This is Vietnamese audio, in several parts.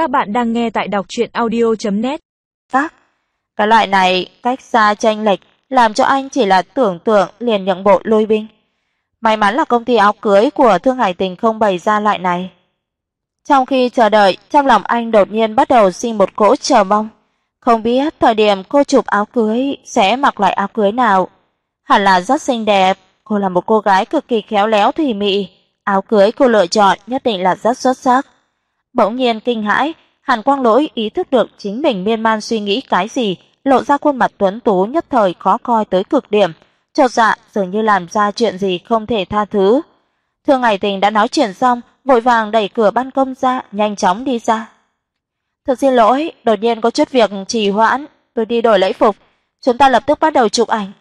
Các bạn đang nghe tại đọc chuyện audio.net Các, vâng, cái loại này cách xa tranh lệch làm cho anh chỉ là tưởng tượng liền nhượng bộ lôi binh. May mắn là công ty áo cưới của Thương Hải Tình không bày ra loại này. Trong khi chờ đợi, trong lòng anh đột nhiên bắt đầu sinh một cỗ chờ mong. Không biết thời điểm cô chụp áo cưới sẽ mặc loại áo cưới nào. Hẳn là rất xinh đẹp, cô là một cô gái cực kỳ khéo léo thùy mị, áo cưới cô lựa chọn nhất định là rất xuất sắc. Bỗng nhiên kinh hãi, Hàn Quang Lỗi ý thức được chính mình miên man suy nghĩ cái gì, lộ ra khuôn mặt tuấn tú nhất thời khó coi tới cực điểm, chột dạ dường như làm ra chuyện gì không thể tha thứ. Thương hải Tình đã nói chuyện xong, vội vàng đẩy cửa ban công ra, nhanh chóng đi ra. "Thật xin lỗi, đột nhiên có chút việc trì hoãn, tôi đi đổi lễ phục, chúng ta lập tức bắt đầu chụp ảnh."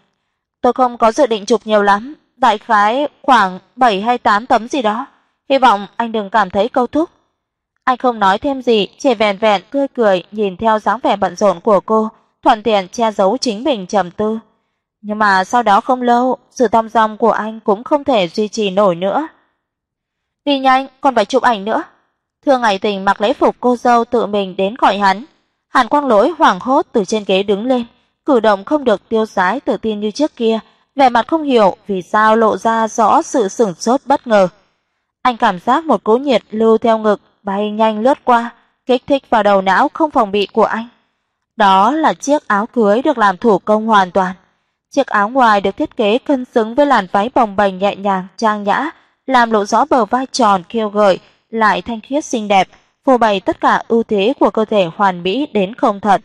Tôi không có dự định chụp nhiều lắm, đại khái khoảng 7 hay 8 tấm gì đó, hy vọng anh đừng cảm thấy câu thúc. Anh không nói thêm gì, chỉ vẻn vẹn tươi cười nhìn theo dáng vẻ bận rộn của cô, thuận tiện che giấu chính mình trầm tư. Nhưng mà sau đó không lâu, sự thong dong của anh cũng không thể duy trì nổi nữa. Đi nhanh, còn phải chụp ảnh nữa. Thương Ngày Tình mặc lễ phục cô dâu tự mình đến gọi hắn. Hàn Quang Lỗi hoảng hốt từ trên ghế đứng lên, cử động không được tiêu sái tự tin như trước kia, vẻ mặt không hiểu vì sao lộ ra rõ sự sửng sốt bất ngờ. Anh cảm giác một cỗ nhiệt lưu theo ngực bay nhanh lướt qua, kích thích vào đầu não không phòng bị của anh. Đó là chiếc áo cưới được làm thủ công hoàn toàn. Chiếc áo ngoài được thiết kế cân xứng với làn váy bồng bềnh nhẹ nhàng, trang nhã, làm lộ rõ bờ vai tròn khiêu gợi, lại thanh khiết xinh đẹp, phô bày tất cả ưu thế của cơ thể hoàn mỹ đến không thật.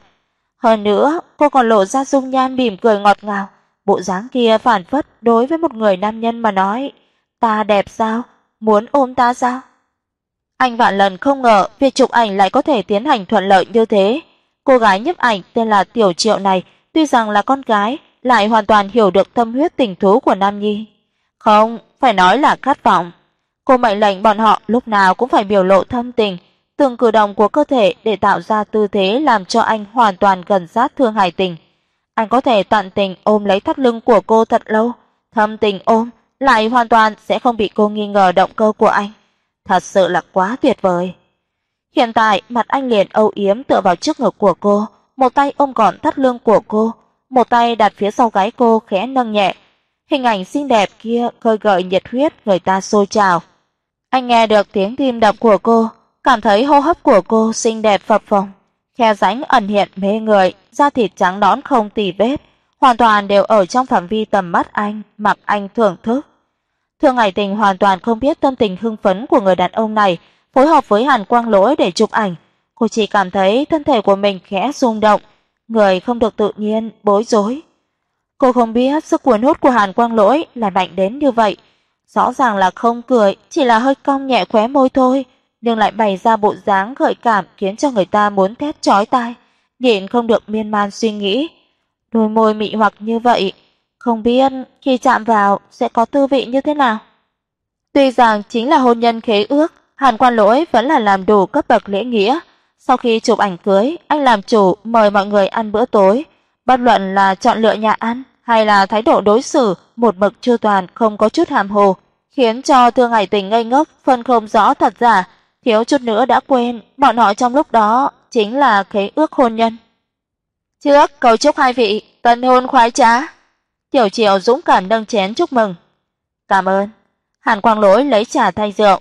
Hơn nữa, cô còn lộ ra dung nhan mỉm cười ngọt ngào, bộ dáng kia phản phất đối với một người nam nhân mà nói, ta đẹp sao, muốn ôm ta sao? Anh vạn lần không ngờ việc chụp ảnh lại có thể tiến hành thuận lợi như thế. Cô gái nhiếp ảnh tên là Tiểu Triệu này, tuy rằng là con gái, lại hoàn toàn hiểu được tâm huyết tình thú của Nam Nhi. Không, phải nói là khát vọng. Cô mệnh lệnh bọn họ lúc nào cũng phải biểu lộ thâm tình, từng cử động của cơ thể để tạo ra tư thế làm cho anh hoàn toàn gần sát Thương Hải Tình. Anh có thể tận tình ôm lấy thắt lưng của cô thật lâu, thâm tình ôm, lại hoàn toàn sẽ không bị cô nghi ngờ động cơ của anh. Thật sự là quá tuyệt vời. Hiện tại, mặt anh liền âu yếm tựa vào trước ngực của cô, một tay ôm gọn thắt lưng của cô, một tay đặt phía sau gáy cô khẽ nâng nhẹ. Hình ảnh xinh đẹp kia khơi gợi nhiệt huyết người ta sôi trào. Anh nghe được tiếng tim đập của cô, cảm thấy hô hấp của cô xinh đẹp phập phồng, khe rãnh ẩn hiện mê người, da thịt trắng nõn không tì vết, hoàn toàn đều ở trong phạm vi tầm mắt anh, mặc anh thưởng thức. Thương Hải Tình hoàn toàn không biết tâm tình hưng phấn của người đàn ông này, phối hợp với Hàn Quang Lỗi để chụp ảnh, cô chỉ cảm thấy thân thể của mình khẽ rung động, người không được tự nhiên, bối rối. Cô không biết sức cuốn hút của Hàn Quang Lỗi là mạnh đến như vậy, rõ ràng là không cười, chỉ là hơi cong nhẹ khóe môi thôi, nhưng lại bày ra bộ dáng gợi cảm khiến cho người ta muốn thét chói tai, nhịn không được miên man suy nghĩ. Đôi môi mị hoặc như vậy, không biết khi chạm vào sẽ có tư vị như thế nào. Tuy rằng chính là hôn nhân khế ước, Hàn Quan Lỗi vẫn là làm đủ cấp bậc lễ nghĩa. Sau khi chụp ảnh cưới, anh làm chủ mời mọi người ăn bữa tối, bất luận là chọn lựa nhà ăn hay là thái độ đối xử một mực chưa toàn không có chút hàm hồ, khiến cho Thương Hải Tình ngây ngốc, phân không rõ thật giả, thiếu chút nữa đã quên, bọn họ trong lúc đó chính là khế ước hôn nhân. Trước, cầu chúc hai vị tân hôn khoái trá. Tiểu Triệu dũng cảm nâng chén chúc mừng. "Cảm ơn." Hàn Quang Lỗi lấy trà thay rượu.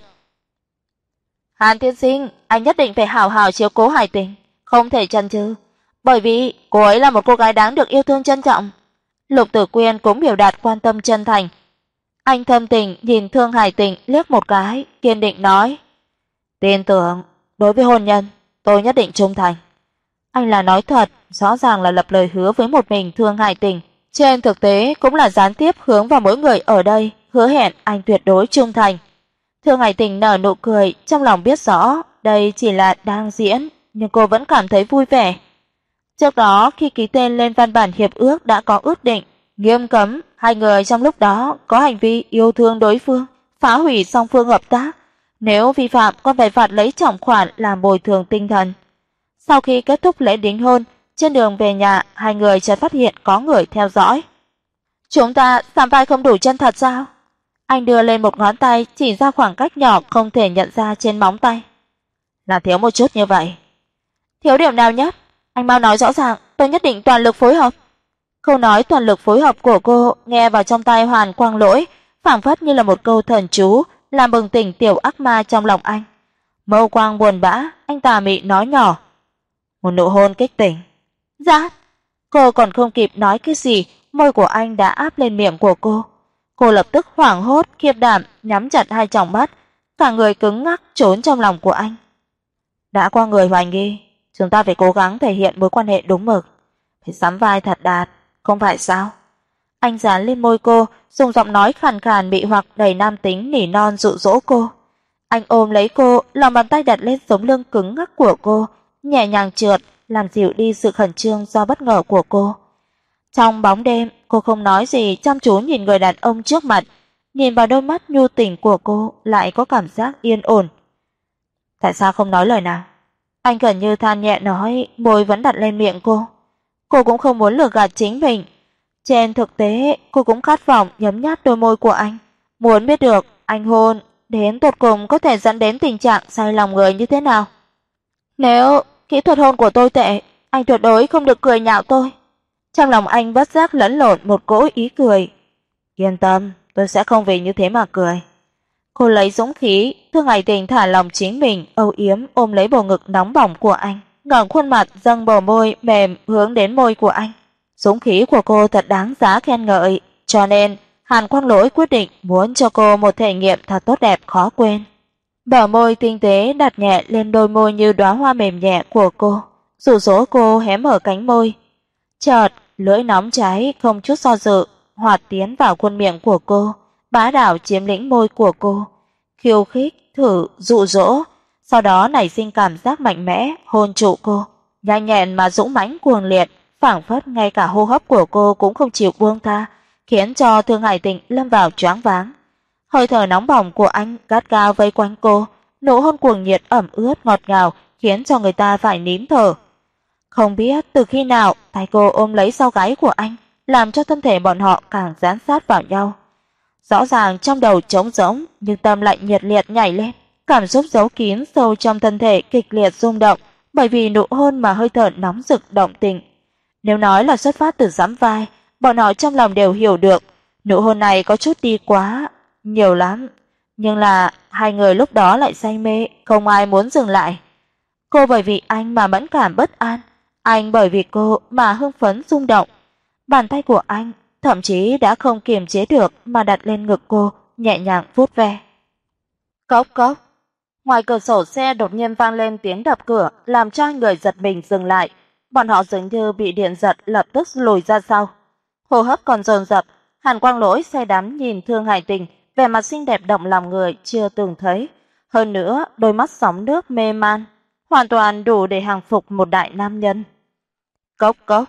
"Hàn tiên sinh, anh nhất định phải hảo hảo chiếu cố Hải Tình, không thể chần chừ, bởi vì cô ấy là một cô gái đáng được yêu thương trân trọng." Lục Tử Quyên cũng biểu đạt quan tâm chân thành. Anh thâm tình nhìn Thương Hải Tình liếc một cái, kiên định nói: "Tin tưởng, đối với hôn nhân, tôi nhất định trung thành." Anh là nói thật, rõ ràng là lập lời hứa với một mình Thương Hải Tình. Trên thực tế cũng là gián tiếp hướng vào mỗi người ở đây, hứa hẹn anh tuyệt đối trung thành. Thương Hải Tình nở nụ cười, trong lòng biết rõ đây chỉ là đang diễn, nhưng cô vẫn cảm thấy vui vẻ. Trước đó khi ký tên lên văn bản hiệp ước đã có ước định, nghiêm cấm hai người trong lúc đó có hành vi yêu thương đối phương, phá hủy song phương hợp tác, nếu vi phạm còn phải phạt lấy trọng khoản làm bồi thường tinh thần. Sau khi kết thúc lễ đính hôn, trên đường về nhà, hai người chợt phát hiện có người theo dõi. "Chúng ta sắm vai không đủ chân thật sao?" Anh đưa lên một ngón tay chỉ ra khoảng cách nhỏ không thể nhận ra trên móng tay. "Là thiếu một chút như vậy, Thiếu điểm nào nhất? Anh mau nói rõ ràng, tôi nhất định toàn lực phối hợp." Câu nói toàn lực phối hợp của cô nghe vào trong tai Hoàn Quang Lỗi, phảng phất như là một câu thần chú, làm bừng tỉnh tiểu ác ma trong lòng anh. Mâu quang buồn bã, anh tà mị nói nhỏ. Một nụ hôn kích tỉnh. Dạ. Cô còn không kịp nói cái gì, môi của anh đã áp lên miệng của cô. Cô lập tức hoảng hốt, khiếp đảm, nhắm chặt hai tròng mắt, cả người cứng ngắc trốn trong lòng của anh. Đã qua người Hoành nghi, chúng ta phải cố gắng thể hiện mối quan hệ đúng mực, phải sắm vai thật đạt, không phải sao? Anh dán lên môi cô, dùng giọng nói khàn khàn bị hoặc đầy nam tính nỉ non dụ dỗ cô. Anh ôm lấy cô, lòng bàn tay đặt lên sống lưng cứng ngắc của cô, nhẹ nhàng trượt, làm dịu đi sự khẩn trương do bất ngờ của cô. Trong bóng đêm, cô không nói gì, chăm chú nhìn người đàn ông trước mặt, nhìn vào đôi mắt nhu tình của cô lại có cảm giác yên ổn. Tại sao không nói lời nào? Anh gần như than nhẹ nói, môi vẫn đặt lên miệng cô. Cô cũng không muốn lừa gạt chính mình. Trên thực tế, cô cũng khát vọng nhấm nháp đôi môi của anh, muốn biết được anh hôn đến tột cùng có thể dẫn đến tình trạng say lòng người như thế nào. Nếu kỹ thuật hôn của tôi tệ, anh tuyệt đối không được cười nhạo tôi. Trong lòng anh bất giác lẫn lộn một cỗ ý cười. Yên tâm, tôi sẽ không vì như thế mà cười. Cô lấy dũng khí, Thương Hải Tình thả lòng chính mình, âu yếm ôm lấy bầu ngực nóng bỏng của anh, ngẩng khuôn mặt dâng bờ môi mềm hướng đến môi của anh. Dũng khí của cô thật đáng giá khen ngợi, cho nên Hàn Quang Lỗi quyết định muốn cho cô một thể nghiệm thật tốt đẹp khó quên. Bờ môi tinh tế đặt nhẹ lên đôi môi như đóa hoa mềm nhẹ của cô, dụ dỗ cô hé mở cánh môi. Chợt, lưỡi nóng cháy không chút do dự, hoạt tiến vào khuôn miệng của cô, bá đạo chiếm lĩnh môi của cô, khiêu khích, thử, dụ dỗ, sau đó nảy sinh cảm giác mạnh mẽ hôn trụ cô, nhanh nhẹn mà dũng mãnh cuồng liệt, phảng phất ngay cả hô hấp của cô cũng không chịu buông tha, khiến cho Thương Hải Tịnh lâm vào choáng váng. Hơi thở nóng bỏng của anh gắt gao vây quanh cô, nụ hôn cuồng nhiệt ẩm ướt ngọt ngào khiến cho người ta phải nín thở. Không biết từ khi nào tay cô ôm lấy sau gáy của anh, làm cho thân thể bọn họ càng dán sát vào nhau. Rõ ràng trong đầu trống rỗng, nhưng tâm lại nhiệt liệt nhảy lên, cảm xúc giấu kín sâu trong thân thể kịch liệt rung động, bởi vì nụ hôn mà hơi thở nóng rực động tình. Nếu nói là xuất phát từ giẫm vai, bọn họ trong lòng đều hiểu được, nụ hôn này có chút đi quá, nhiều lắm, nhưng là hai người lúc đó lại say mê, không ai muốn dừng lại. Cô bởi vì anh mà mẫn cảm bất an, anh bởi vì cô mà hưng phấn rung động. Bàn tay của anh thậm chí đã không kiềm chế được mà đặt lên ngực cô, nhẹ nhàng vuốt ve. Cốc cốc. Ngoài cửa sổ xe đột nhiên vang lên tiếng đập cửa, làm cho hai người giật mình dừng lại. Bọn họ dường như bị điện giật lập tức lùi ra sau. Hô hấp còn dồn dập, Hàn Quang Lỗi say đắm nhìn Thương Hải Tình, vẻ mặt xinh đẹp động lòng người chưa từng thấy, hơn nữa đôi mắt sóng nước mê man, hoàn toàn đủ để hàng phục một đại nam nhân. Cốc cốc.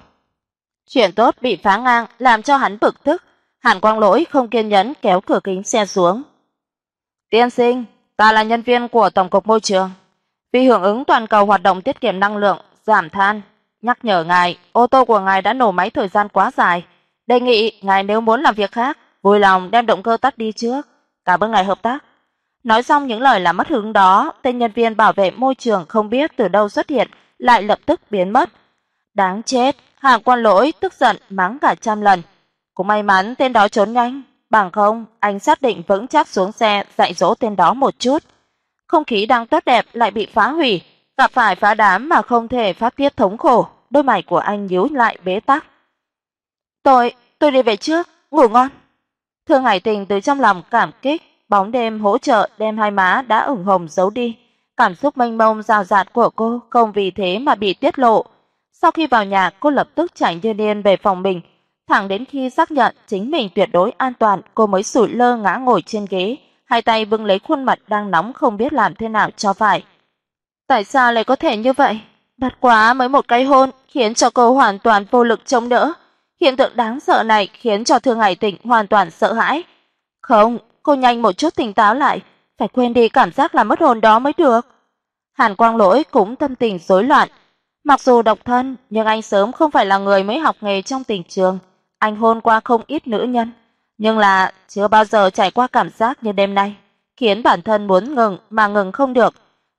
Chuyện tốt bị phá ngang làm cho hắn bực tức, Hàn Quang Lỗi không kiên nhẫn kéo cửa kính xe xuống. "Tiên sinh, ta là nhân viên của tổng cục môi trường. Vì hưởng ứng toàn cầu hoạt động tiết kiệm năng lượng, giảm than, nhắc nhở ngài, ô tô của ngài đã nổ máy thời gian quá dài, đề nghị ngài nếu muốn làm việc khác, vui lòng đem động cơ tắt đi trước. Cảm ơn ngài hợp tác." Nói xong những lời làm mất hứng đó, tên nhân viên bảo vệ môi trường không biết từ đâu xuất hiện, lại lập tức biến mất. Đáng chết, Hàng Quan Lỗi tức giận mắng cả trăm lần. Cũng may mắn tên đó trốn nhanh, bằng không anh xác định vững chắc xuống xe dạy dỗ tên đó một chút. Không khí đang tốt đẹp lại bị phá hủy, gặp phải phá đám mà không thể phát tiết thống khổ, đôi mày của anh nhíu lại bế tắc. "Tôi, tôi đi về trước, ngủ ngon." Thương Hải Tình từ trong lòng cảm kích, bóng đêm hỗ trợ đem hai má đã ửng hồng giấu đi. Cảm xúc mênh mông rào rạt của cô không vì thế mà bị tiết lộ. Sau khi vào nhà, cô lập tức chạy như điên về phòng mình, thẳng đến khi xác nhận chính mình tuyệt đối an toàn, cô mới sủi lơ ngã ngồi trên ghế, hai tay bưng lấy khuôn mặt đang nóng không biết làm thế nào cho phải. Tại sao lại có thể như vậy? Bất quá mới một cái hôn khiến cho cô hoàn toàn vô lực chống đỡ. Hiện tượng đáng sợ này khiến cho Thương Hải Tịnh hoàn toàn sợ hãi. Không, cô nhanh một chút tỉnh táo lại, phải quên đi cảm giác là mất hồn đó mới được. Hàn Quang Lỗi cũng tâm tình rối loạn, Mặc dù độc thân, nhưng anh sớm không phải là người mới học nghề trong tình trường, anh hôn qua không ít nữ nhân, nhưng là chưa bao giờ trải qua cảm giác như đêm nay, khiến bản thân muốn ngừng mà ngừng không được.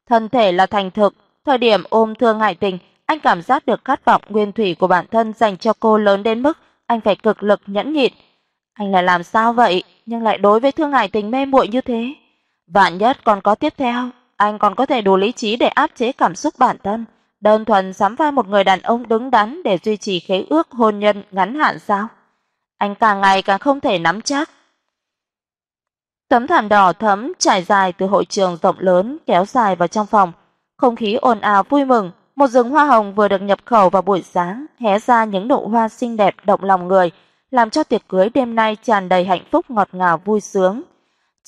Thân thể là thành thực, Thời điểm ôm Thương Hải Tình, anh cảm giác được khát vọng nguyên thủy của bản thân dành cho cô lớn đến mức anh phải cực lực nhẫn nhịn. Anh lại làm sao vậy, nhưng lại đối với Thương Hải Tình mê muội như thế? Vạn nhất còn có tiếp theo, anh còn có thể đủ lý trí để áp chế cảm xúc bản thân, đơn thuần sắm vai một người đàn ông đứng đắn để duy trì khế ước hôn nhân ngắn hạn sao? Anh càng ngày càng không thể nắm chắc. Tấm thảm đỏ thẫm trải dài từ hội trường rộng lớn kéo dài vào trong phòng, không khí ồn ào vui mừng, một rừng hoa hồng vừa được nhập khẩu vào buổi sáng, hé ra những nụ hoa xinh đẹp động lòng người, làm cho tiệc cưới đêm nay tràn đầy hạnh phúc ngọt ngào vui sướng.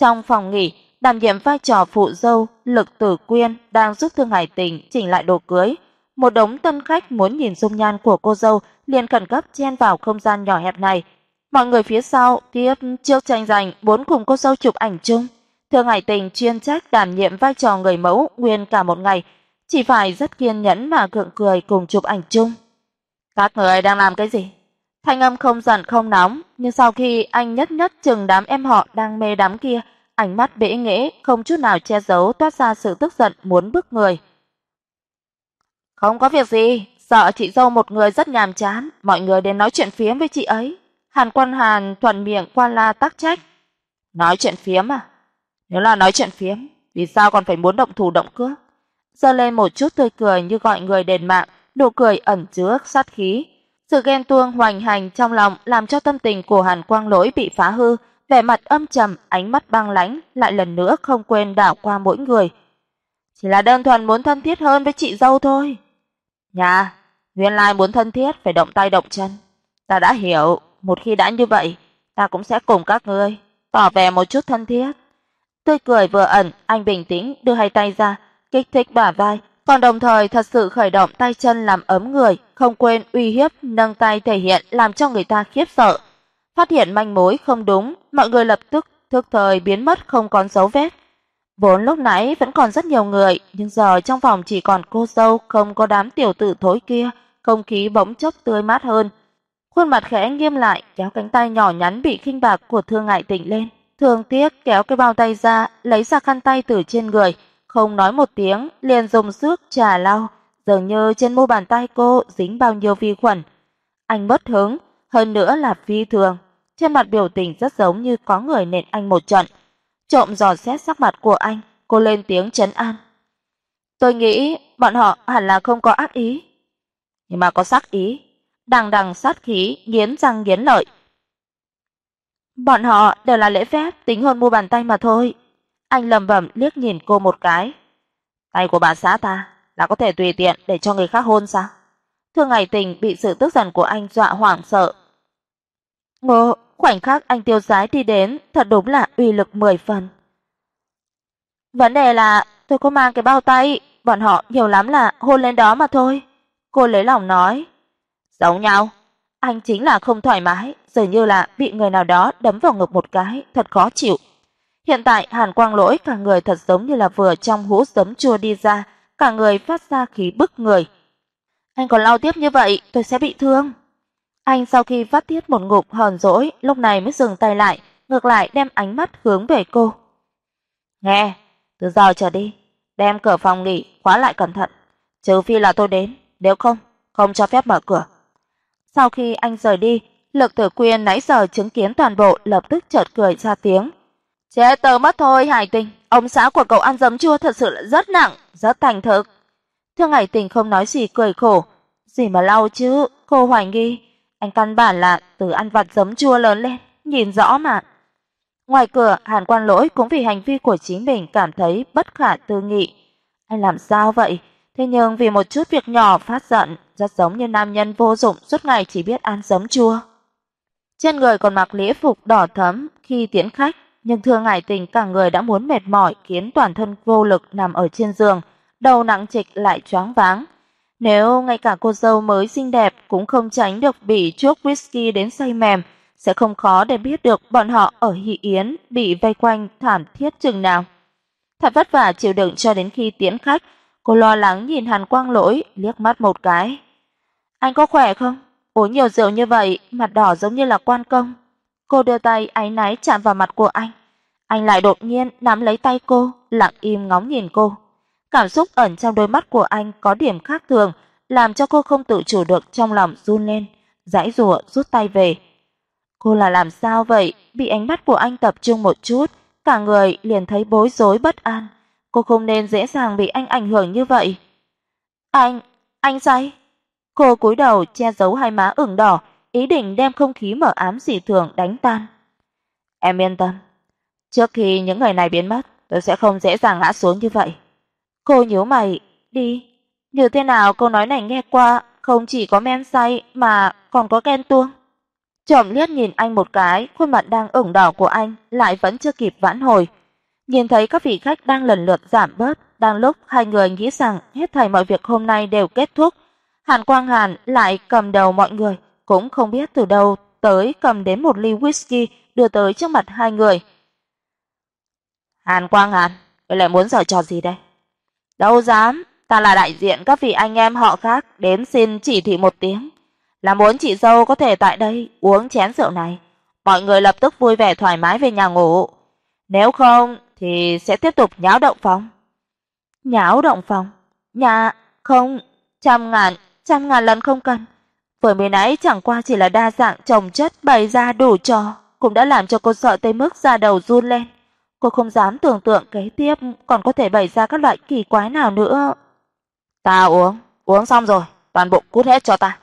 Trong phòng nghỉ, đảm nhiệm vai trò phụ dâu, Lực Tử Quyên đang giúp Thương Hải Tình chỉnh lại đồ cưới. Một đống tân khách muốn nhìn dung nhan của cô dâu liền khẩn cấp chen vào không gian nhỏ hẹp này. Mọi người phía sau tiếp chiếc tranh giành muốn cùng cô dâu chụp ảnh chung. Thương Hải Tình chuyên trách đảm nhiệm vai trò người mẫu nguyên cả một ngày, chỉ phải rất kiên nhẫn mà gượng cười cùng chụp ảnh chung. Các người đang làm cái gì? Thanh âm không giận không nóng, nhưng sau khi anh nhất nhất chừng đám em họ đang mê đắm kia, ánh mắt bẽ nghẽ không chút nào che giấu toát ra sự tức giận muốn bức người. Không có việc gì, sợ chị dâu một người rất nhàm chán, mọi người đến nói chuyện phiếm với chị ấy. Hàn Quân Hàn thuận miệng qua la tác trách. Nói chuyện phiếm à? Nếu là nói chuyện phiếm, vì sao còn phải muốn động thủ động cước? Giơ lên một chút tươi cười như gọi người đền mạng, nụ cười ẩn chứa sát khí. Sự ghen tuông hoành hành trong lòng làm cho tâm tình của Hàn Quang Lỗi bị phá hư, vẻ mặt âm trầm, ánh mắt băng lãnh lại lần nữa không quên đảo qua mỗi người. Chỉ là đơn thuần muốn thân thiết hơn với chị dâu thôi. Nhà, nguyên lai muốn thân thiết phải động tay động chân. Ta đã hiểu, một khi đã như vậy, ta cũng sẽ cùng các ngươi tỏ vẻ một chút thân thiết. Tươi cười vừa ẩn, anh bình tĩnh đưa hai tay ra, kích thích bả vai, còn đồng thời thật sự khởi động tay chân làm ấm người, không quên uy hiếp nâng tay thể hiện làm cho người ta khiếp sợ. Phát hiện manh mối không đúng, mọi người lập tức thức thời biến mất không còn dấu vết. Vốn lúc nãy vẫn còn rất nhiều người, nhưng giờ trong phòng chỉ còn cô dâu, không có đám tiểu tử thối kia, không khí bỗng chốc tươi mát hơn. Khuôn mặt khẽ nghiêm lại, kéo cánh tay nhỏ nhắn bị khinh bạc của Thương Ngại Tỉnh lên. Thương tiếc kéo cái bao tay ra, lấy ra khăn tay từ trên người, không nói một tiếng, liền dùng sức trà lau, dường như trên mu bàn tay cô dính bao nhiêu vi khuẩn. Anh bất hứng, hơn nữa là phi thường, trên mặt biểu tình rất giống như có người nện anh một trận. Trộm dò xét sắc mặt của anh, cô lên tiếng trấn an. Tôi nghĩ bọn họ hẳn là không có ác ý, nhưng mà có sát ý, đằng đằng sát khí, nghiến răng nghiến lợi. Bọn họ đều là lễ phép tính hơn mua bàn tay mà thôi. Anh lẩm bẩm liếc nhìn cô một cái. Tay của bà xã ta là có thể tùy tiện để cho người khác hôn sao? Thương Ngày Tình bị sự tức giận của anh dọa hoảng sợ. Ngô, khoảnh khắc anh tiêu sái đi đến, thật đúng là uy lực mười phần. Vấn đề là tôi có mang cái bao tay, bọn họ nhiều lắm là hôn lên đó mà thôi." Cô lấy lòng nói. "Giống nhau, anh chính là không thoải mái, dường như là bị người nào đó đấm vào ngực một cái, thật khó chịu." Hiện tại Hàn Quang Lỗi cả người thật giống như là vừa trong hũ giấm chua đi ra, cả người phát ra khí bức người. Anh còn lao tiếp như vậy, tôi sẽ bị thương. Anh sau khi phát tiết một ngụm hờn dỗi, lúc này mới dừng tay lại, ngược lại đem ánh mắt hướng về cô. "Nghe, từ giờ trở đi, đem cửa phòng nghỉ khóa lại cẩn thận, trừ phi là tôi đến, nếu không, không cho phép mở cửa." Sau khi anh rời đi, Lục Tử Quyên nãy giờ chứng kiến toàn bộ lập tức chợt cười ra tiếng. "Chết tờ mất thôi, Hải Tình, ông xã của cậu ăn giấm chua thật sự là rất nặng, rất thành thực." Thương Hải Tình không nói gì cười khổ, "Gì mà lau chứ, cô hoài nghi anh căn bản là từ ăn vặt giấm chua lớn lên, nhìn rõ mà." Ngoài cửa, Hàn Quan Lỗi cũng vì hành vi của chính mình cảm thấy bất khả tư nghị. Anh làm sao vậy? Thế nhưng vì một chút việc nhỏ phát giận, rất giống như nam nhân vô dụng suốt ngày chỉ biết ăn giấm chua. Trên người còn mặc lễ phục đỏ thẫm khi tiễn khách, nhưng Thương Hải Tình cả người đã muốn mệt mỏi khiến toàn thân vô lực nằm ở trên giường, đầu nặng trịch lại choáng váng. Nếu ngay cả cô dâu mới xinh đẹp cũng không tránh được bị chuốc whisky đến say mềm, sẽ không khó để biết được bọn họ ở Hỷ Yến bị vây quanh thảm thiết chừng nào. Thật vất vả chịu đựng cho đến khi tiễn khách, cô lo lắng nhìn Hàn Quang Lỗi liếc mắt một cái. "Anh có khỏe không? Uống nhiều rượu như vậy, mặt đỏ giống như là quan công." Cô đưa tay áy náy chạm vào mặt của anh. Anh lại đột nhiên nắm lấy tay cô, lặng im ngóng nhìn cô. Cảm xúc ẩn trong đôi mắt của anh có điểm khác thường, làm cho cô không tự chủ được trong lòng run lên, giãy giụa rút tay về. Cô là làm sao vậy? Bị ánh mắt của anh tập trung một chút, cả người liền thấy bối rối bất an. Cô không nên dễ dàng bị anh ảnh hưởng như vậy. Anh, anh say? Cô cúi đầu che giấu hai má ửng đỏ, ý định đem không khí mờ ám dị thường đánh tan. Em yên tâm, trước khi những người này biến mất, tôi sẽ không dễ dàng ngã xuống như vậy. Cô nhíu mày, đi. Như thế nào câu nói này nghe qua, không chỉ có men say mà còn có ghen tuông. Trộm liếc nhìn anh một cái, khuôn mặt đang ửng đỏ của anh lại vẫn chưa kịp vãn hồi. Nhìn thấy các vị khách đang lần lượt giảm bớt, đang lúc hai người nghĩ rằng hết thảy mọi việc hôm nay đều kết thúc, Hàn Quang Hàn lại cầm đầu mọi người, cũng không biết từ đâu tới cầm đến một ly whisky đưa tới trước mặt hai người. Hàn Quang Hàn, ngươi lại muốn giở trò gì đây? Đâu dám, ta là đại diện các vị anh em họ khác đến xin chỉ thị một tiếng, là muốn chị dâu có thể tại đây uống chén rượu này, mọi người lập tức vui vẻ thoải mái về nhà ngủ. Nếu không thì sẽ tiếp tục nháo động phòng. Nháo động phòng? Nhà không, trăm ngàn, trăm ngàn lần không cần. Vừa mới nãy chẳng qua chỉ là đa dạng chồng chất bày ra đủ trò, cũng đã làm cho cô sợ tới mức da đầu run lên. Cô không dám tưởng tượng kế tiếp còn có thể bày ra các loại kỳ quái nào nữa. Ta uống, uống xong rồi, toàn bộ cút hết cho ta.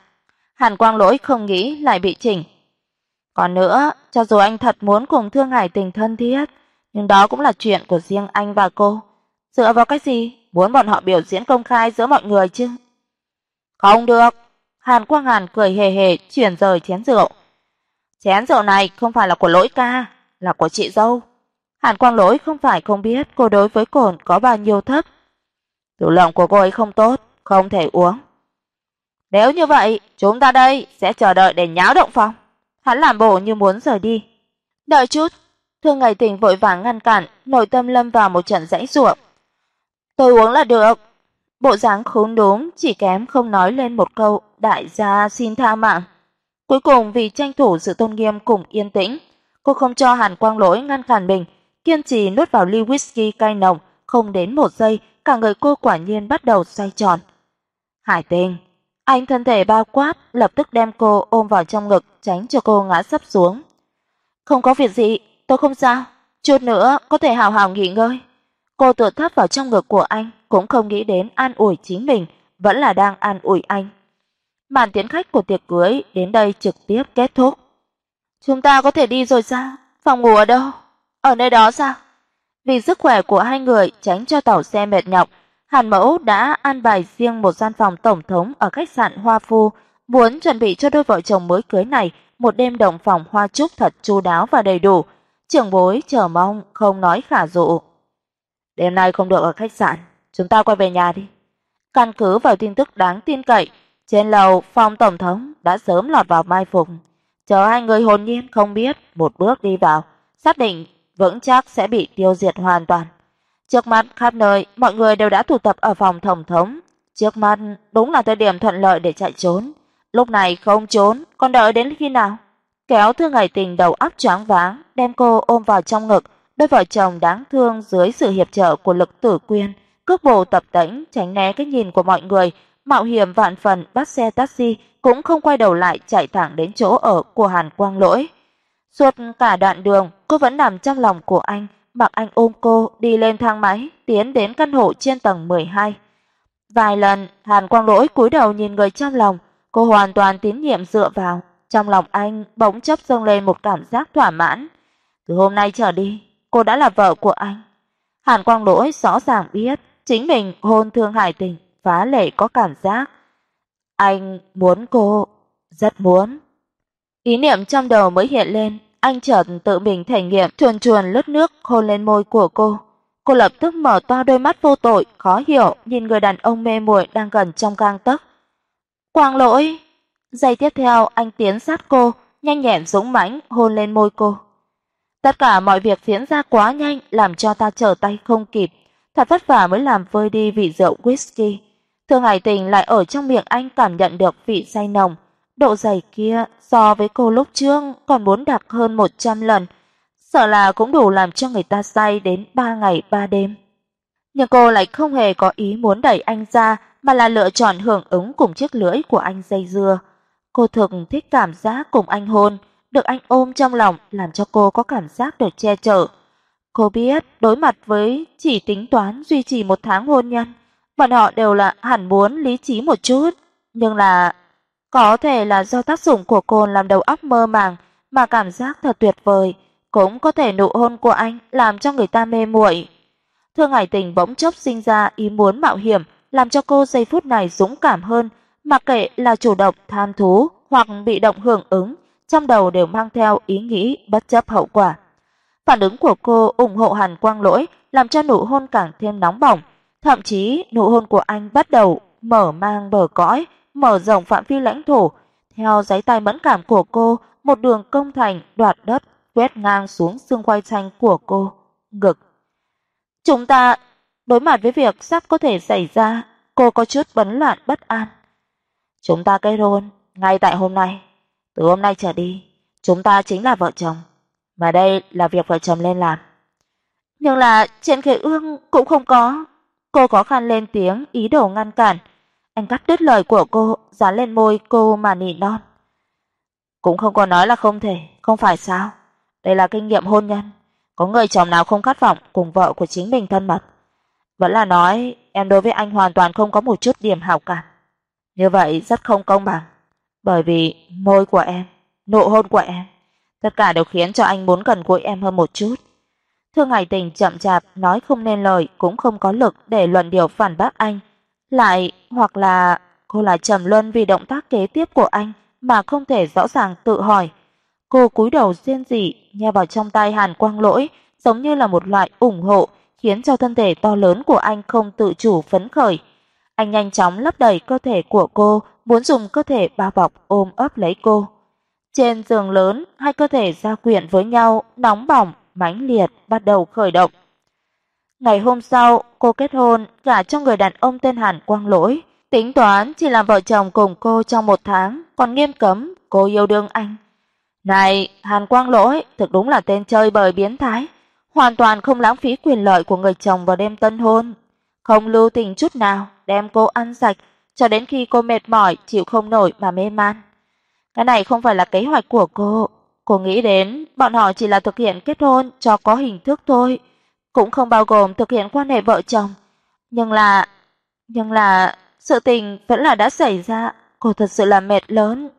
Hàn Quang Lỗi không nghĩ lại bị chỉnh. Còn nữa, cho dù anh thật muốn cùng Thương Hải tình thân thiết, nhưng đó cũng là chuyện của riêng anh và cô. Dựa vào cái gì muốn bọn họ biểu diễn công khai giữa mọi người chứ? Không được. Hàn Quang Hàn cười hề hề chuyển rời chén rượu. Chén rượu này không phải là của Lỗi ca, là của chị dâu. Hàn Quang Lỗi không phải không biết cô đối với cồn có bao nhiêu thấp. Tiểu lượng của cô ấy không tốt, không thể uống. Nếu như vậy, chúng ta đây sẽ chờ đợi để nháo động phòng. Hắn làm bộ như muốn rời đi. Đợi chút, Thương Ngày Tình vội vàng ngăn cản, nội tâm lâm vào một trận dãy ruộng. Tôi uống là được. Bộ dáng khốn đốm chỉ kém không nói lên một câu đại gia xin tha mạng. Cuối cùng vì tranh thủ sự tôn nghiêm cùng yên tĩnh, cô không cho Hàn Quang Lỗi ngăn cản mình, kiên trì nuốt vào ly whisky cay nồng, không đến một giây, cả người cô quả nhiên bắt đầu xoay tròn. Hải tinh anh thân thể bao quát, lập tức đem cô ôm vào trong ngực, tránh cho cô ngã sấp xuống. Không có việc gì, tôi không sao, chút nữa có thể hào hào nghỉ ngơi. Cô tựa thấp vào trong ngực của anh, cũng không nghĩ đến an ủi chính mình, vẫn là đang an ủi anh. Màn tiến khách của tiệc cưới đến đây trực tiếp kết thúc. Chúng ta có thể đi rồi sao? Phòng ngủ ở đâu? Ở nơi đó sao? Vì sức khỏe của hai người tránh cho tàu xe mệt nhọc, Hàn Mẫu đã an bài riêng một gian phòng tổng thống ở khách sạn Hoa Phu, muốn chuẩn bị cho đôi vợ chồng mới cưới này một đêm đồng phòng hoa chúc thật chu đáo và đầy đủ. Trưởng bối chờ mong không nói khả dụ. Đêm nay không được ở khách sạn, chúng ta quay về nhà đi. Căn cứ vào tin tức đáng tin cậy, trên lầu phòng tổng thống đã sớm lọt vào mai phục, chờ hai người hồn nhiên không biết một bước đi vào, xác định vững chắc sẽ bị tiêu diệt hoàn toàn. Trước mắt khắp nơi, mọi người đều đã tụ tập ở phòng tổng thống, trước mắt đúng là thời điểm thuận lợi để chạy trốn. Lúc này không trốn, còn đợi đến khi nào? Kéo Thương Ngày Tình đầu óc choáng váng, đem cô ôm vào trong ngực, đôi vợ chồng đáng thương dưới sự hiệp trợ của Lực Tử Quyên, cước bộ tập tễnh tránh né cái nhìn của mọi người, mạo hiểm vạn phần bắt xe taxi cũng không quay đầu lại chạy thẳng đến chỗ ở của Hàn Quang Lỗi. Suốt cả đoạn đường, cô vẫn nằm trong lòng của anh, mặc anh ôm cô đi lên thang máy, tiến đến căn hộ trên tầng 12. Vài lần, Hàn Quang Lỗi cúi đầu nhìn người trong lòng, cô hoàn toàn tín nhiệm dựa vào, trong lòng anh bỗng chốc dâng lên một cảm giác thỏa mãn. Từ hôm nay trở đi, cô đã là vợ của anh. Hàn Quang Lỗi rõ ràng biết chính mình hôn Thương Hải Tình phá lệ có cảm giác. Anh muốn cô, rất muốn. Ý niệm trong đầu mới hiện lên, anh chợt tự mình thể nghiệm chuồn chuồn lướt nước hôn lên môi của cô. Cô lập tức mở to đôi mắt vô tội, khó hiểu nhìn người đàn ông mê muội đang gần trong gang tấc. "Quang Lỗi." Giây tiếp theo anh tiến sát cô, nhanh nhẹn dũng mãnh hôn lên môi cô. Tất cả mọi việc diễn ra quá nhanh, làm cho ta trở tay không kịp, thật vất vả mới làm vơi đi vị rượu whisky. Thương Hải Tình lại ở trong miệng anh cảm nhận được vị say nồng, độ dày kia so với cô lúc trước còn muốn đặc hơn 100 lần, sợ là cũng đủ làm cho người ta say đến 3 ngày 3 đêm. nhưng cô lại không hề có ý muốn đẩy anh ra, mà là lựa chọn hưởng ứng cùng chiếc lưỡi của anh dây dưa. Cô thực thích cảm giác cùng anh hôn, được anh ôm trong lòng làm cho cô có cảm giác được che chở. Cô biết đối mặt với chỉ tính toán duy trì một tháng hôn nhân, bọn họ đều là hẳn muốn lý trí một chút, nhưng là có thể là do tác dụng của cồn làm đầu óc mơ màng mà cảm giác thật tuyệt vời, cũng có thể nụ hôn của anh làm cho người ta mê muội. Thương Hải Tình bỗng chốc sinh ra ý muốn mạo hiểm, làm cho cô giây phút này dũng cảm hơn, mặc kệ là chủ động tham thú hoặc bị động hưởng ứng, trong đầu đều mang theo ý nghĩ bất chấp hậu quả. Phản ứng của cô ủng hộ Hàn Quang Lỗi, làm cho nụ hôn càng thêm nóng bỏng, thậm chí nụ hôn của anh bắt đầu mở mang bờ cõi, mở rộng phạm vi lãnh thổ. Theo giấy tay mẫn cảm của cô, một đường công thành đoạt đất quét ngang xuống xương quai xanh của cô, ngực. Chúng ta đối mặt với việc sắp có thể xảy ra, cô có chút bấn loạn bất an. Chúng ta kết hôn ngay tại hôm nay, từ hôm nay trở đi, chúng ta chính là vợ chồng, mà đây là việc vợ chồng nên làm. Nhưng là trên khế ước cũng không có. Cô khó khăn lên tiếng ý đồ ngăn cản. Anh cắt đứt lời của cô, dán lên môi cô mà nỉ non. Cũng không có nói là không thể, không phải sao? Đây là kinh nghiệm hôn nhân, có người chồng nào không khát vọng cùng vợ của chính mình thân mật. Vẫn là nói em đối với anh hoàn toàn không có một chút điểm hảo cảm. Như vậy rất không công bằng, bởi vì môi của em, nụ hôn của em, tất cả đều khiến cho anh muốn gần gũi em hơn một chút. Thương Hải Tình chậm chạp nói không nên lời, cũng không có lực để luận điều phản bác anh, lại hoặc là cô lại trầm luân vì động tác kế tiếp của anh mà không thể rõ ràng tự hỏi. Cô cúi đầu rên rỉ, nghe vào trong tai Hàn Quang Lỗi, giống như là một loại ủng hộ, khiến cho thân thể to lớn của anh không tự chủ phấn khởi. Anh nhanh chóng lấp đầy cơ thể của cô, muốn dùng cơ thể bao bọc ôm ấp lấy cô. Trên giường lớn, hai cơ thể giao quyện với nhau, nóng bỏng, mãnh liệt bắt đầu khởi động. Ngày hôm sau, cô kết hôn, gả cho người đàn ông tên Hàn Quang Lỗi, tính toán chỉ làm vợ chồng cùng cô trong một tháng, còn nghiêm cấm cô yêu đương anh. Này, Hàn Quang Lỗi, thực đúng là tên chơi bời biến thái, hoàn toàn không lãng phí quyền lợi của người chồng vào đêm tân hôn, không lưu tình chút nào, đem cô ăn sạch cho đến khi cô mệt mỏi chịu không nổi mà mê man. Cái này không phải là kế hoạch của cô, cô nghĩ đến bọn họ chỉ là thực hiện kết hôn cho có hình thức thôi, cũng không bao gồm thực hiện quan hệ vợ chồng. Nhưng là nhưng là sự tình vẫn là đã xảy ra, cô thật sự là mệt lớn.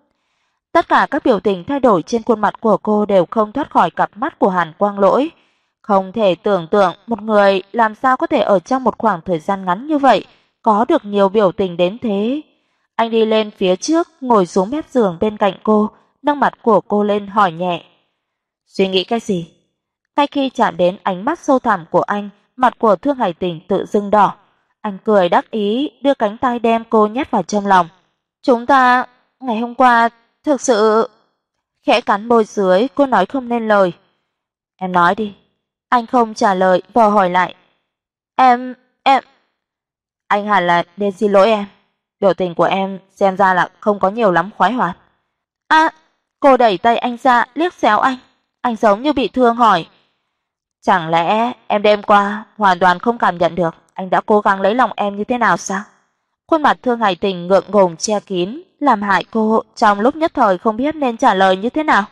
Tất cả các biểu tình thay đổi trên khuôn mặt của cô đều không thoát khỏi cặp mắt của Hàn Quang Lỗi. Không thể tưởng tượng một người làm sao có thể ở trong một khoảng thời gian ngắn như vậy có được nhiều biểu tình đến thế. Anh đi lên phía trước, ngồi xuống mép giường bên cạnh cô, nâng mặt của cô lên hỏi nhẹ. Suy nghĩ cái gì? Ngay khi chạm đến ánh mắt sâu thẳm của anh, mặt của Thương Hải Tình tự dưng đỏ. Anh cười đắc ý, đưa cánh tay đem cô nhét vào trong lòng. "Chúng ta ngày hôm qua thực sự..." Khẽ cắn môi dưới, cô nói không nên lời. "Em nói đi." Anh không trả lời, vò hỏi lại. Em..." Anh hẳn là nên xin lỗi em. Biểu tình của em xem ra là không có nhiều lắm khoái hoạt. "A." cô đẩy tay anh ra, liếc xéo anh. Anh giống như bị thương hỏi, Chẳng lẽ em đêm qua hoàn toàn không cảm nhận được anh đã cố gắng lấy lòng em như thế nào sao? Khuôn mặt Thương Hải Tình ngượng ngùng che kín, làm hại cô trong lúc nhất thời không biết nên trả lời như thế nào.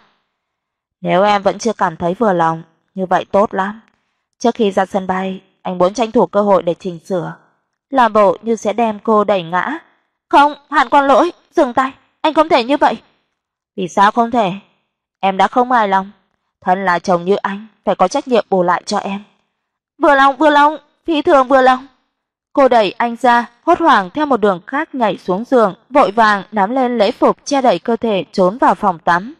Nếu em vẫn chưa cảm thấy vừa lòng, như vậy tốt lắm. Trước khi ra sân bay, anh muốn tranh thủ cơ hội để chỉnh sửa, làm bộ như sẽ đem cô đẩy ngã. Không, Hàn Quan Lỗi, dừng tay, anh không thể như vậy. Vì sao không thể? Em đã không hài lòng, thân là chồng như anh, phải có trách nhiệm bù lại cho em. Vừa lòng, vừa lòng, phi thường vừa lòng. Cô đẩy anh ra, hốt hoảng theo một đường khác nhảy xuống giường, vội vàng nắm lên lễ phục che đậy cơ thể trốn vào phòng tắm.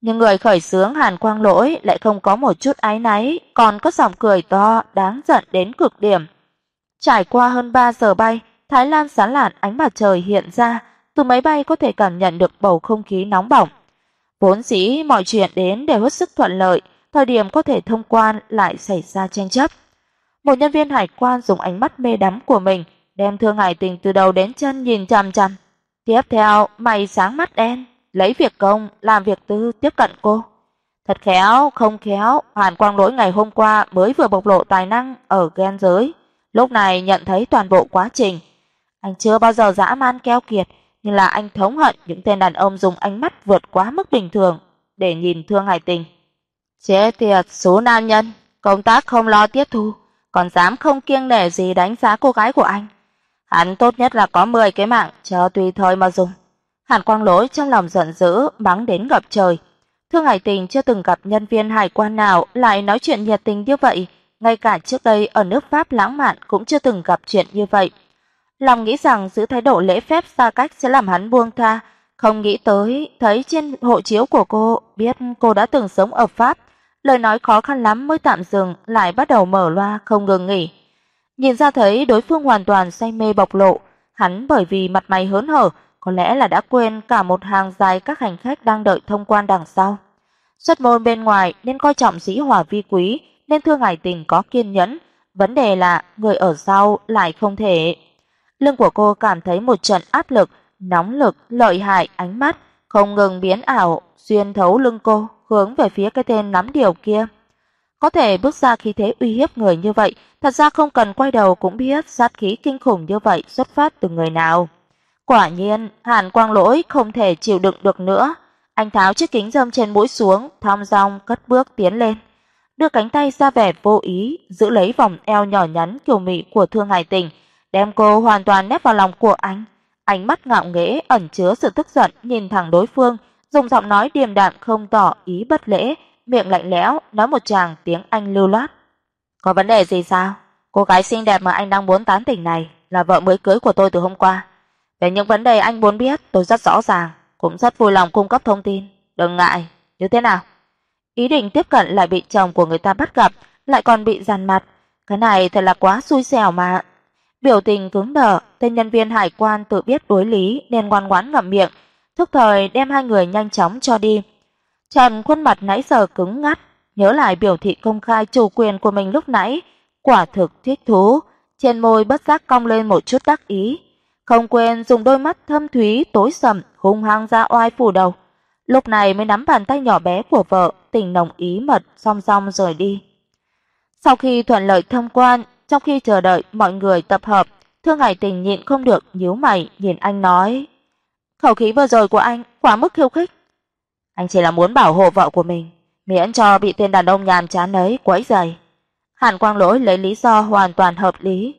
Nhưng người khởi sướng Hàn Quang Lỗi lại không có một chút áy náy, còn có giọng cười to đáng giận đến cực điểm. Trải qua hơn 3 giờ bay, Thái Lan sáng lạn ánh mặt trời hiện ra, từ máy bay có thể cảm nhận được bầu không khí nóng bỏng. Vốn dĩ mọi chuyện đến đều hết sức thuận lợi, thời điểm có thể thông quan lại xảy ra tranh chấp. Một nhân viên hải quan dùng ánh mắt mê đắm của mình đem Thương Hải Tình từ đầu đến chân nhìn chằm chằm. Tiếp theo, mày sáng mắt đen, lấy việc công làm việc tư tiếp cận cô. Thật khéo, không khéo, Hàn Quang Lỗi ngày hôm qua mới vừa bộc lộ tài năng ở gen giới, lúc này nhận thấy toàn bộ quá trình. Anh chưa bao giờ dã man keo kiệt, nhưng là anh thống hận những tên đàn ông dùng ánh mắt vượt quá mức bình thường để nhìn Thương Hải Tình. Chết tiệt, số nam nhân, công tác không lo tiếp thu, còn dám không kiêng nể gì đánh giá cô gái của anh. Hắn tốt nhất là có 10 cái mạng chờ tùy thời mà dùng. Hàn Quang Lỗi trong lòng giận dữ, bắn đến gặp trời. Thương Hải Tình chưa từng gặp nhân viên hải quan nào lại nói chuyện nhiệt tình như vậy, ngay cả trước đây ở nước Pháp lãng mạn cũng chưa từng gặp chuyện như vậy. Lòng nghĩ rằng giữ thái độ lễ phép xa cách sẽ làm hắn buông tha, không nghĩ tới thấy trên hộ chiếu của cô biết cô đã từng sống ở Pháp, lời nói khó khăn lắm mới tạm dừng, lại bắt đầu mở loa không ngừng nghỉ. Nhìn ra thấy đối phương hoàn toàn say mê bộc lộ, hắn bởi vì mặt mày hớn hở, có lẽ là đã quên cả một hàng dài các hành khách đang đợi thông quan đằng sau. Xuất môn bên ngoài nên coi trọng sĩ hòa vi quý, nên Thương Hải Tình có kiên nhẫn, vấn đề là người ở sau lại không thể. Lưng của cô cảm thấy một trận áp lực, nóng lực, lợi hại ánh mắt không ngừng biến ảo xuyên thấu lưng cô, hướng về phía cái tên nắm điều kia. Có thể bước ra khí thế uy hiếp người như vậy, thật ra không cần quay đầu cũng biết sát khí kinh khủng như vậy xuất phát từ người nào. Quả nhiên, Hàn Quang Lỗi không thể chịu đựng được nữa, anh tháo chiếc kính râm trên mũi xuống, thong dong cất bước tiến lên, đưa cánh tay ra vẻ vô ý giữ lấy vòng eo nhỏ nhắn kiều mị của Thương Hải Tình, đem cô hoàn toàn nép vào lòng của anh. Ánh mắt ngạo nghễ ẩn chứa sự tức giận nhìn thẳng đối phương, dùng giọng nói điềm đạm không tỏ ý bất lễ, miệng lạnh lẽo nói một tràng tiếng Anh lưu loát. "Có vấn đề gì sao? Cô gái xinh đẹp mà anh đang muốn tán tỉnh này là vợ mới cưới của tôi từ hôm qua. Về những vấn đề anh muốn biết, tôi rất rõ ràng, cũng rất vui lòng cung cấp thông tin, đừng ngại, như thế nào?" Ý định tiếp cận lại bị chồng của người ta bắt gặp, lại còn bị giàn mặt, cái này thật là quá xui xẻo mà. Biểu tình cứng đờ, tên nhân viên hải quan tự biết đối lý nên ngoan ngoãn ngậm miệng, thức thời đem hai người nhanh chóng cho đi. Trần khuôn mặt nãy giờ cứng ngắt, nhớ lại biểu thị công khai chủ quyền của mình lúc nãy, quả thực thích thú, trên môi bất giác cong lên một chút đắc ý, không quên dùng đôi mắt thâm thúy tối sầm hung hăng ra oai phủ đầu. Lúc này mới nắm bàn tay nhỏ bé của vợ, tình nồng ý mật song song rời đi. Sau khi thuận lợi thông quan, trong khi chờ đợi mọi người tập hợp, Thương Hải Tình nhịn không được nhíu mày nhìn anh nói: "Khẩu khí vừa rồi của anh quá mức khiêu khích. Anh chỉ là muốn bảo hộ vợ của mình, miễn cho bị tên đàn ông nhàm chán ấy quấy rầy." Hàn Quang Lỗi lấy lý do hoàn toàn hợp lý.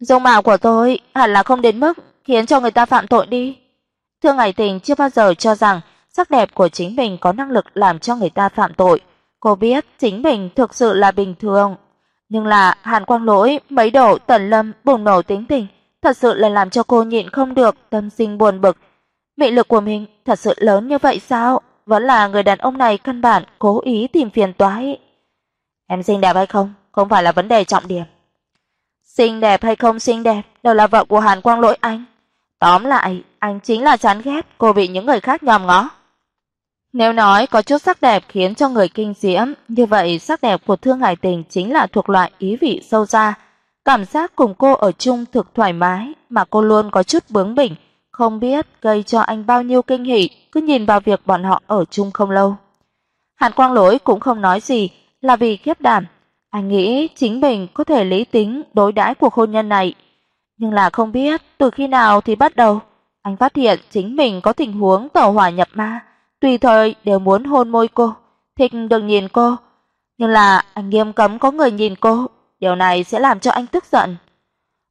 Dung mạo của tôi hẳn là không đến mức khiến cho người ta phạm tội đi. Thương Ngải Tình chưa bao giờ cho rằng sắc đẹp của chính mình có năng lực làm cho người ta phạm tội. Cô biết chính mình thực sự là bình thường, nhưng là Hàn Quang Lỗi mấy độ tần lâm bùng nổ tính tình, thật sự là làm cho cô nhịn không được tâm sinh buồn bực. Mị lực của mình thật sự lớn như vậy sao? Vẫn là người đàn ông này căn bản cố ý tìm phiền toái. Em xinh đẹp hay không, không phải là vấn đề trọng điểm. Xinh đẹp hay không xinh đẹp đều là vợ của Hàn Quang Lỗi anh. Tóm lại, anh chính là chán ghét cô bị những người khác nhòm ngó. Nếu nói có chút sắc đẹp khiến cho người kinh diễm, như vậy sắc đẹp của Thương Hải Tình chính là thuộc loại ý vị sâu xa. Cảm giác cùng cô ở chung thực thoải mái, mà cô luôn có chút bướng bỉnh, không biết gây cho anh bao nhiêu kinh hỉ, cứ nhìn vào việc bọn họ ở chung không lâu. Hàn Quang Lỗi cũng không nói gì, là vì khiếp đảm. Anh nghĩ chính mình có thể lý tính đối đãi cuộc hôn nhân này, nhưng là không biết từ khi nào thì bắt đầu, anh phát hiện chính mình có tình huống tẩu hỏa nhập ma tùy thời đều muốn hôn môi cô, thích đừng nhìn cô, nhưng là anh nghiêm cấm có người nhìn cô, điều này sẽ làm cho anh tức giận.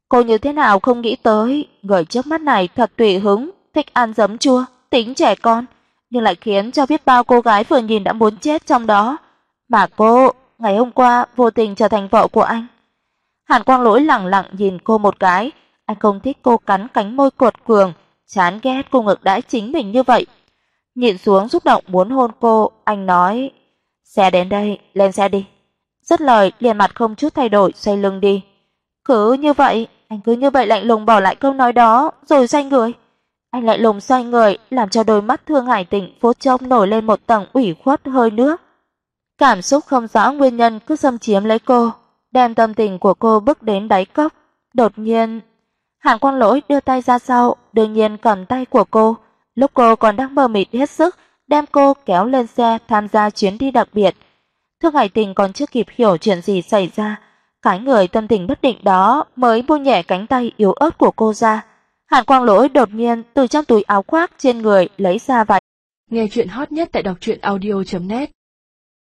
Cô như thế nào không nghĩ tới, người trước mắt này thật tùy hứng, thích ăn giấm chua, tính trẻ con, nhưng lại khiến cho biết bao cô gái vừa nhìn đã muốn chết trong đó, mà cô ngày hôm qua vô tình trở thành vợ của anh. Hàn Quang Lỗi lặng lặng nhìn cô một cái, anh không thích cô cắn cánh môi cuột cường, chán ghét cô ngược đãi chính mình như vậy, Nhìn xuống xúc động muốn hôn cô, anh nói: "Xe đến đây, lên xe đi." Dứt lời, liền mặt không chút thay đổi xoay lưng đi. Cứ như vậy, anh cứ như vậy lạnh lùng bỏ lại câu nói đó, rồi xoay người. Anh lại lùng xoay người, làm cho đôi mắt Thương Hải Tịnh phố trông nổi lên một tầng ủy khuất hơi nước. Cảm xúc không rõ nguyên nhân cứ xâm chiếm lấy cô, đem tâm tình của cô bước đến đáy cốc. Đột nhiên, Hàn Quang Lỗi đưa tay ra sau, đương nhiên cầm tay của cô, Lúc cô còn đang mơ mịt hết sức, đem cô kéo lên xe tham gia chuyến đi đặc biệt. Thương Hải Tình còn chưa kịp hiểu chuyện gì xảy ra, cái người tâm tình bất định đó mới buông nhẹ cánh tay yếu ớt của cô ra. Hàn Quang Lỗi đột nhiên từ trong túi áo khoác trên người lấy ra vài Nghe chuyện hot nhất tại đọc truyện audio net